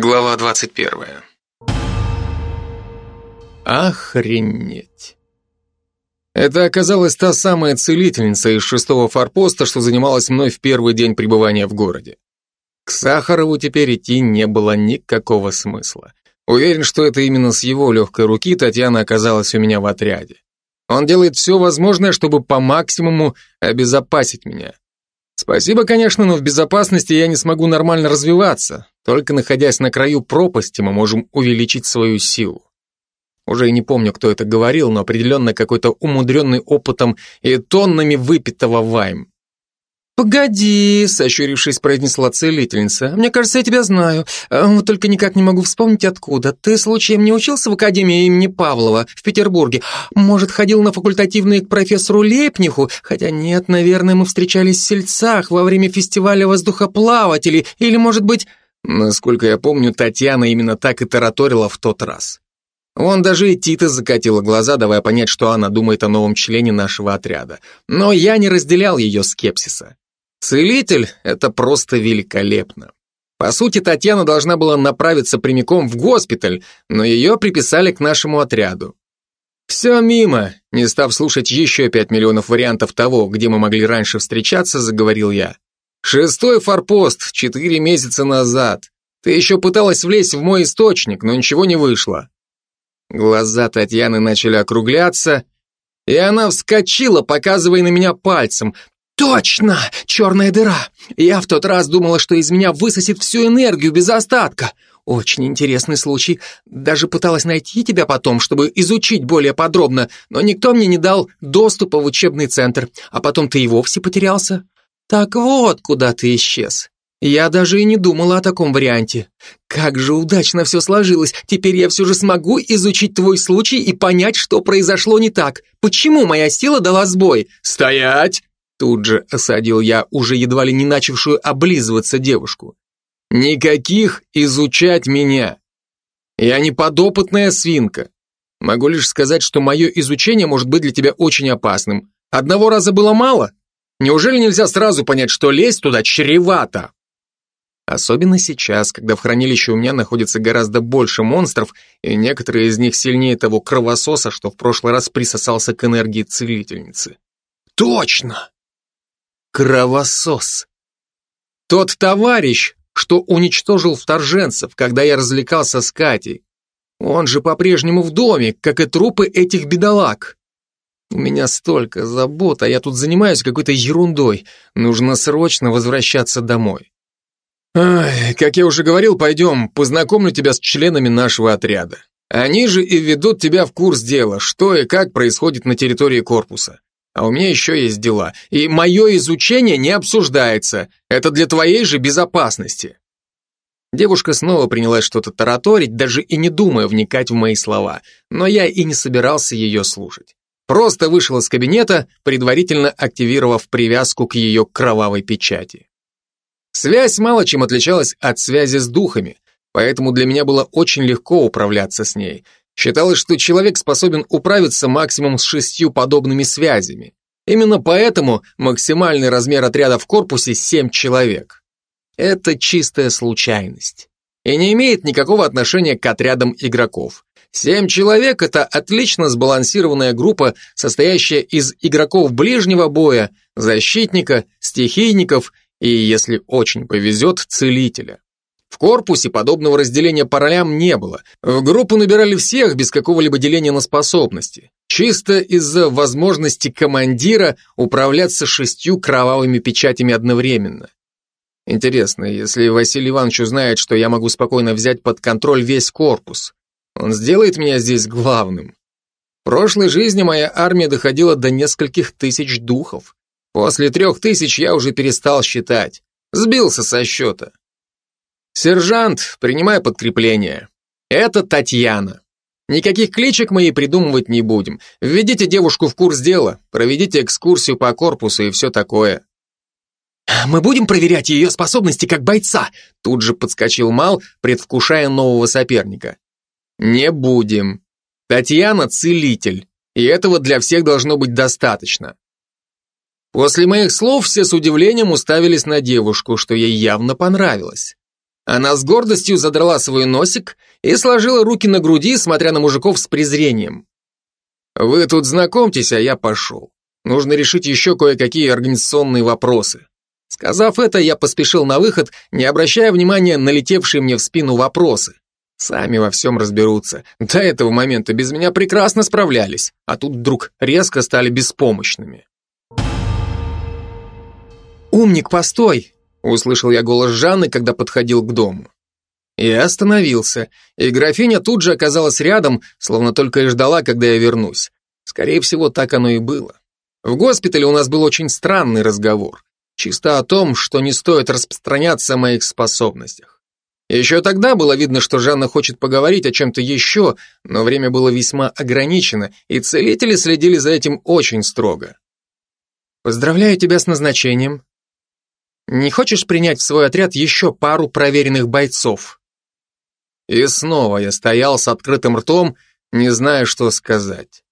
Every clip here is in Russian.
Глава 21. Охренеть. Это оказалась та самая целительница из шестого форпоста, что занималась мной в первый день пребывания в городе. К Сахарову теперь идти не было никакого смысла. Уверен, что это именно с его легкой руки Татьяна оказалась у меня в отряде. Он делает все возможное, чтобы по максимуму обезопасить меня. Спасибо, конечно, но в безопасности я не смогу нормально развиваться. Только находясь на краю пропасти, мы можем увеличить свою силу. Уже и не помню, кто это говорил, но определенно какой-то умудренный опытом и тоннами выпитого вайм. «Погоди», — сощурившись, произнесла целительница. «Мне кажется, я тебя знаю. А, вот только никак не могу вспомнить, откуда. Ты случаем не учился в Академии имени Павлова в Петербурге? Может, ходил на факультативные к профессору Лепниху? Хотя нет, наверное, мы встречались в Сельцах во время фестиваля воздухоплавателей. Или, может быть...» Насколько я помню, Татьяна именно так и тараторила в тот раз. Вон даже и Тита закатила глаза, давая понять, что она думает о новом члене нашего отряда. Но я не разделял ее скепсиса. Целитель — это просто великолепно. По сути, Татьяна должна была направиться прямиком в госпиталь, но ее приписали к нашему отряду. Все мимо, не став слушать еще пять миллионов вариантов того, где мы могли раньше встречаться, заговорил я. Шестой форпост, четыре месяца назад. Ты еще пыталась влезть в мой источник, но ничего не вышло. Глаза Татьяны начали округляться, и она вскочила, показывая на меня пальцем. «Точно! Черная дыра! Я в тот раз думала, что из меня высосет всю энергию без остатка. Очень интересный случай. Даже пыталась найти тебя потом, чтобы изучить более подробно, но никто мне не дал доступа в учебный центр, а потом ты и вовсе потерялся. Так вот, куда ты исчез. Я даже и не думала о таком варианте. Как же удачно все сложилось. Теперь я все же смогу изучить твой случай и понять, что произошло не так. Почему моя сила дала сбой? Стоять! Тут же осадил я уже едва ли не начавшую облизываться девушку. «Никаких изучать меня! Я не подопытная свинка. Могу лишь сказать, что мое изучение может быть для тебя очень опасным. Одного раза было мало? Неужели нельзя сразу понять, что лезть туда чревато?» Особенно сейчас, когда в хранилище у меня находится гораздо больше монстров, и некоторые из них сильнее того кровососа, что в прошлый раз присосался к энергии целительницы. «Точно! Кровосос. Тот товарищ, что уничтожил вторженцев, когда я развлекался с Катей. Он же по-прежнему в доме, как и трупы этих бедолаг. У меня столько забот, а я тут занимаюсь какой-то ерундой. Нужно срочно возвращаться домой. Ай, как я уже говорил, пойдем, познакомлю тебя с членами нашего отряда. Они же и ведут тебя в курс дела, что и как происходит на территории корпуса. А у меня еще есть дела. И мое изучение не обсуждается. Это для твоей же безопасности. Девушка снова принялась что-то тараторить, даже и не думая вникать в мои слова. Но я и не собирался ее слушать. Просто вышел из кабинета, предварительно активировав привязку к ее кровавой печати. Связь мало чем отличалась от связи с духами, поэтому для меня было очень легко управляться с ней – Считалось, что человек способен управиться максимум с шестью подобными связями. Именно поэтому максимальный размер отряда в корпусе семь человек. Это чистая случайность. И не имеет никакого отношения к отрядам игроков. Семь человек – это отлично сбалансированная группа, состоящая из игроков ближнего боя, защитника, стихийников и, если очень повезет, целителя. В корпусе подобного разделения по ролям не было. В группу набирали всех без какого-либо деления на способности. Чисто из-за возможности командира управляться шестью кровавыми печатями одновременно. Интересно, если Василий Иванович узнает, что я могу спокойно взять под контроль весь корпус, он сделает меня здесь главным. В прошлой жизни моя армия доходила до нескольких тысяч духов. После трех тысяч я уже перестал считать. Сбился со счета. «Сержант, принимай подкрепление. Это Татьяна. Никаких кличек мы ей придумывать не будем. Введите девушку в курс дела, проведите экскурсию по корпусу и все такое». «Мы будем проверять ее способности как бойца», тут же подскочил Мал, предвкушая нового соперника. «Не будем. Татьяна – целитель, и этого для всех должно быть достаточно». После моих слов все с удивлением уставились на девушку, что ей явно понравилось. Она с гордостью задрала свой носик и сложила руки на груди, смотря на мужиков с презрением. «Вы тут знакомьтесь, а я пошел. Нужно решить еще кое-какие организационные вопросы». Сказав это, я поспешил на выход, не обращая внимания на летевшие мне в спину вопросы. Сами во всем разберутся. До этого момента без меня прекрасно справлялись, а тут вдруг резко стали беспомощными. «Умник, постой!» Услышал я голос Жанны, когда подходил к дому. Я остановился, и графиня тут же оказалась рядом, словно только и ждала, когда я вернусь. Скорее всего, так оно и было. В госпитале у нас был очень странный разговор. Чисто о том, что не стоит распространяться о моих способностях. Еще тогда было видно, что Жанна хочет поговорить о чем-то еще, но время было весьма ограничено, и целители следили за этим очень строго. «Поздравляю тебя с назначением», не хочешь принять в свой отряд еще пару проверенных бойцов?» И снова я стоял с открытым ртом, не зная, что сказать.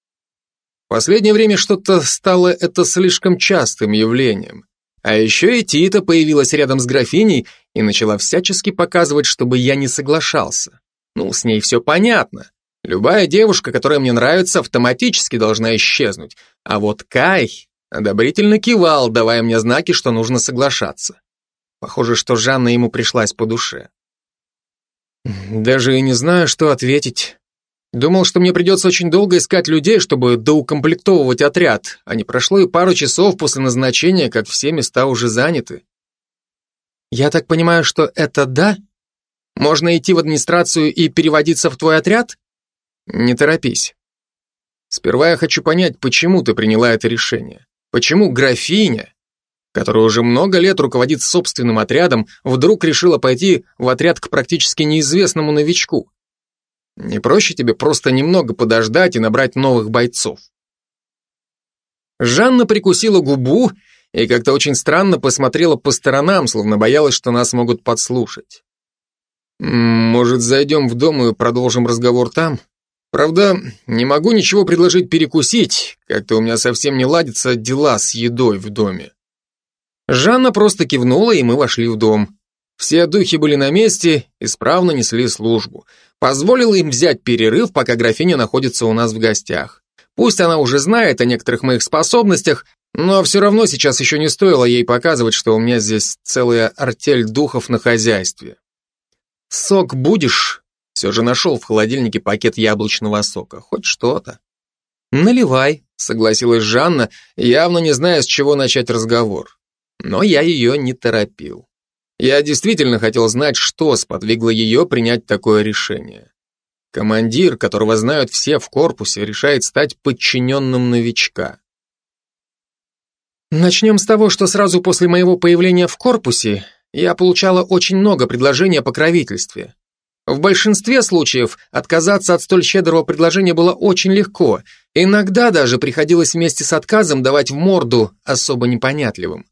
В последнее время что-то стало это слишком частым явлением. А еще и Тита появилась рядом с графиней и начала всячески показывать, чтобы я не соглашался. Ну, с ней все понятно. Любая девушка, которая мне нравится, автоматически должна исчезнуть. А вот Кай Одобрительно кивал, давая мне знаки, что нужно соглашаться. Похоже, что Жанна ему пришлась по душе. Даже и не знаю, что ответить. Думал, что мне придется очень долго искать людей, чтобы доукомплектовывать отряд, а не прошло и пару часов после назначения, как все места уже заняты. Я так понимаю, что это да? Можно идти в администрацию и переводиться в твой отряд? Не торопись. Сперва я хочу понять, почему ты приняла это решение. Почему графиня, которая уже много лет руководит собственным отрядом, вдруг решила пойти в отряд к практически неизвестному новичку? Не проще тебе просто немного подождать и набрать новых бойцов? Жанна прикусила губу и как-то очень странно посмотрела по сторонам, словно боялась, что нас могут подслушать. «Может, зайдем в дом и продолжим разговор там?» Правда, не могу ничего предложить перекусить, как-то у меня совсем не ладятся дела с едой в доме. Жанна просто кивнула, и мы вошли в дом. Все духи были на месте, исправно несли службу. Позволила им взять перерыв, пока графиня находится у нас в гостях. Пусть она уже знает о некоторых моих способностях, но все равно сейчас еще не стоило ей показывать, что у меня здесь целая артель духов на хозяйстве. «Сок будешь?» Все же нашел в холодильнике пакет яблочного сока. Хоть что-то. «Наливай», — согласилась Жанна, явно не зная, с чего начать разговор. Но я ее не торопил. Я действительно хотел знать, что сподвигло ее принять такое решение. Командир, которого знают все в корпусе, решает стать подчиненным новичка. Начнем с того, что сразу после моего появления в корпусе я получала очень много предложений о покровительстве. В большинстве случаев отказаться от столь щедрого предложения было очень легко, иногда даже приходилось вместе с отказом давать в морду особо непонятливым.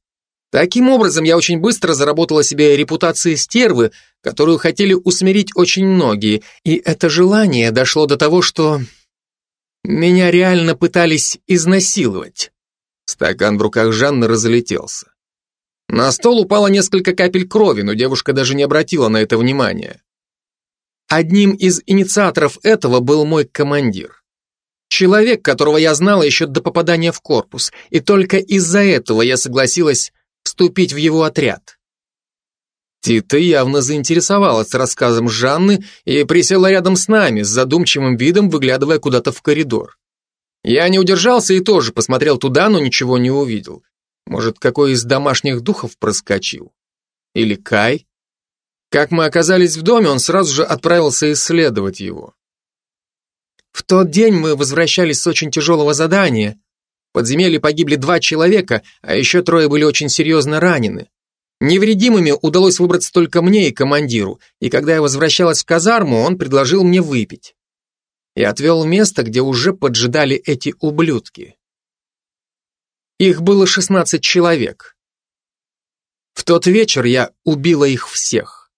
Таким образом, я очень быстро заработала себе репутацию стервы, которую хотели усмирить очень многие, и это желание дошло до того, что меня реально пытались изнасиловать. Стакан в руках Жанны разлетелся. На стол упало несколько капель крови, но девушка даже не обратила на это внимания. Одним из инициаторов этого был мой командир. Человек, которого я знала еще до попадания в корпус, и только из-за этого я согласилась вступить в его отряд. Тита явно заинтересовалась рассказом Жанны и присела рядом с нами, с задумчивым видом выглядывая куда-то в коридор. Я не удержался и тоже посмотрел туда, но ничего не увидел. Может, какой из домашних духов проскочил? Или Кай? Как мы оказались в доме, он сразу же отправился исследовать его. В тот день мы возвращались с очень тяжелого задания. В подземелье погибли два человека, а еще трое были очень серьезно ранены. Невредимыми удалось выбраться только мне и командиру, и когда я возвращалась в казарму, он предложил мне выпить. И отвел место, где уже поджидали эти ублюдки. Их было 16 человек. В тот вечер я убила их всех.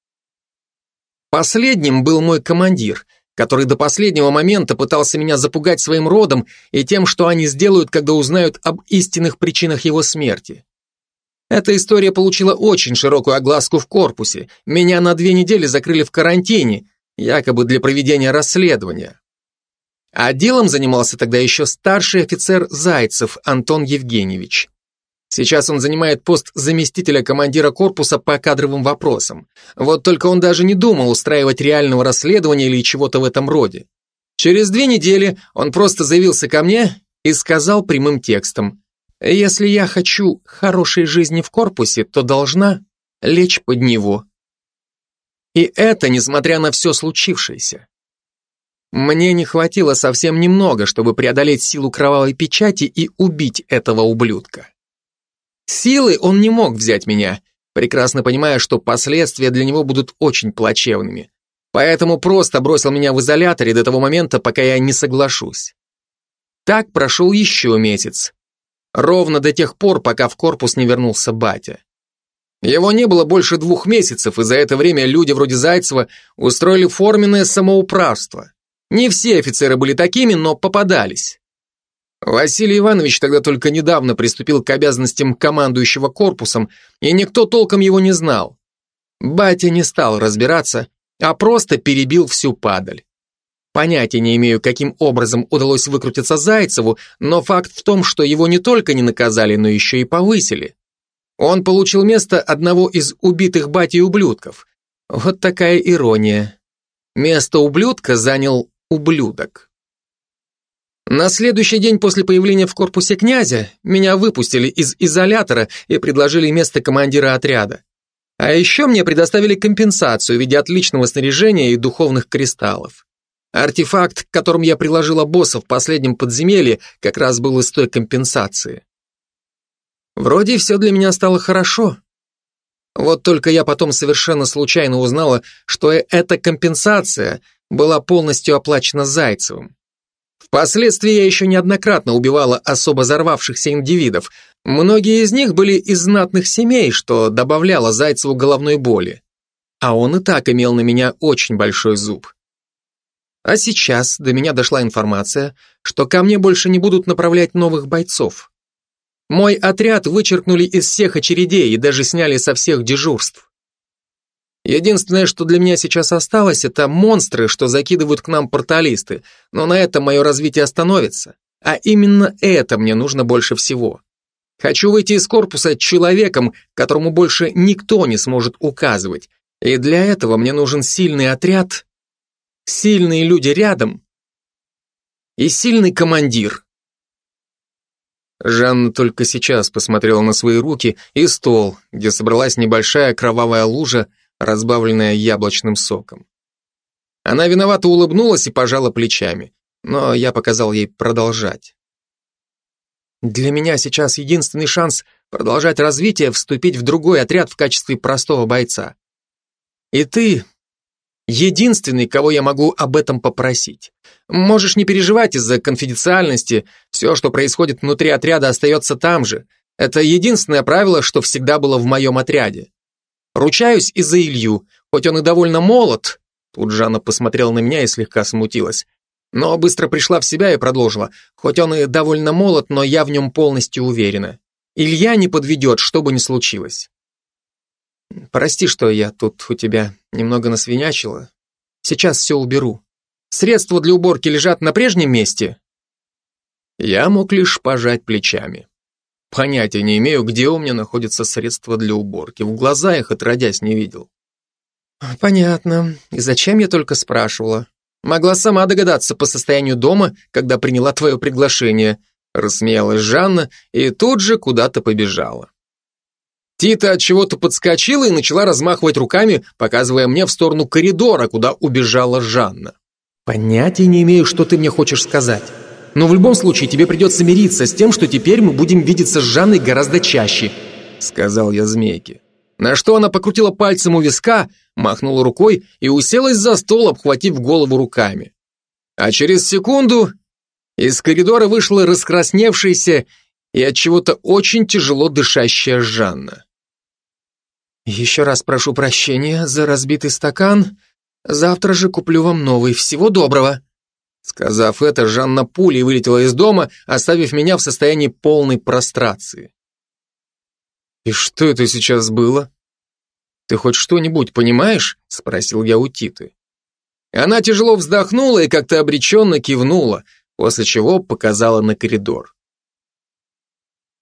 Последним был мой командир, который до последнего момента пытался меня запугать своим родом и тем, что они сделают, когда узнают об истинных причинах его смерти. Эта история получила очень широкую огласку в корпусе. Меня на две недели закрыли в карантине, якобы для проведения расследования. А делом занимался тогда еще старший офицер Зайцев Антон Евгеньевич. Сейчас он занимает пост заместителя командира корпуса по кадровым вопросам. Вот только он даже не думал устраивать реального расследования или чего-то в этом роде. Через две недели он просто заявился ко мне и сказал прямым текстом, «Если я хочу хорошей жизни в корпусе, то должна лечь под него». И это несмотря на все случившееся. Мне не хватило совсем немного, чтобы преодолеть силу кровавой печати и убить этого ублюдка. Силы он не мог взять меня, прекрасно понимая, что последствия для него будут очень плачевными. Поэтому просто бросил меня в изоляторе до того момента, пока я не соглашусь. Так прошел еще месяц. Ровно до тех пор, пока в корпус не вернулся батя. Его не было больше двух месяцев, и за это время люди вроде Зайцева устроили форменное самоуправство. Не все офицеры были такими, но попадались. Василий Иванович тогда только недавно приступил к обязанностям командующего корпусом, и никто толком его не знал. Батя не стал разбираться, а просто перебил всю падаль. Понятия не имею, каким образом удалось выкрутиться Зайцеву, но факт в том, что его не только не наказали, но еще и повысили. Он получил место одного из убитых батей ублюдков. Вот такая ирония. Место ублюдка занял ублюдок. На следующий день после появления в корпусе князя меня выпустили из изолятора и предложили место командира отряда. А еще мне предоставили компенсацию в виде отличного снаряжения и духовных кристаллов. Артефакт, к которым я приложила босса в последнем подземелье, как раз был из той компенсации. Вроде все для меня стало хорошо. Вот только я потом совершенно случайно узнала, что эта компенсация была полностью оплачена Зайцевым. Впоследствии я еще неоднократно убивала особо взорвавшихся индивидов. Многие из них были из знатных семей, что добавляло Зайцеву головной боли. А он и так имел на меня очень большой зуб. А сейчас до меня дошла информация, что ко мне больше не будут направлять новых бойцов. Мой отряд вычеркнули из всех очередей и даже сняли со всех дежурств. Единственное, что для меня сейчас осталось, это монстры, что закидывают к нам порталисты, но на этом мое развитие остановится. А именно это мне нужно больше всего. Хочу выйти из корпуса человеком, которому больше никто не сможет указывать. И для этого мне нужен сильный отряд, сильные люди рядом и сильный командир. Жанна только сейчас посмотрела на свои руки и стол, где собралась небольшая кровавая лужа, разбавленная яблочным соком. Она виновато улыбнулась и пожала плечами, но я показал ей продолжать. Для меня сейчас единственный шанс продолжать развитие, вступить в другой отряд в качестве простого бойца. И ты единственный, кого я могу об этом попросить. Можешь не переживать из-за конфиденциальности, все, что происходит внутри отряда, остается там же. Это единственное правило, что всегда было в моем отряде. Ручаюсь и за Илью, хоть он и довольно молод. Тут Жанна посмотрела на меня и слегка смутилась. Но быстро пришла в себя и продолжила. Хоть он и довольно молод, но я в нем полностью уверена. Илья не подведет, что бы ни случилось. Прости, что я тут у тебя немного насвинячила. Сейчас все уберу. Средства для уборки лежат на прежнем месте. Я мог лишь пожать плечами. Понятия не имею, где у меня находятся средства для уборки. В глаза их отродясь не видел. Понятно. И зачем я только спрашивала? Могла сама догадаться по состоянию дома, когда приняла твое приглашение. Рассмеялась Жанна и тут же куда-то побежала. Тита от чего-то подскочила и начала размахивать руками, показывая мне в сторону коридора, куда убежала Жанна. Понятия не имею, что ты мне хочешь сказать. Но в любом случае тебе придется мириться с тем, что теперь мы будем видеться с Жанной гораздо чаще», — сказал я змейке. На что она покрутила пальцем у виска, махнула рукой и уселась за стол, обхватив голову руками. А через секунду из коридора вышла раскрасневшаяся и от чего-то очень тяжело дышащая Жанна. «Еще раз прошу прощения за разбитый стакан. Завтра же куплю вам новый. Всего доброго!» Сказав это, Жанна пулей вылетела из дома, оставив меня в состоянии полной прострации. И что это сейчас было? Ты хоть что-нибудь понимаешь? Спросил я у Титы. Она тяжело вздохнула и как-то обреченно кивнула, после чего показала на коридор.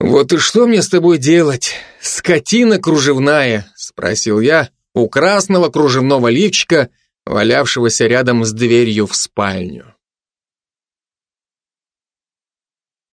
«Вот и что мне с тобой делать, скотина кружевная?» — спросил я у красного кружевного лифчика, валявшегося рядом с дверью в спальню.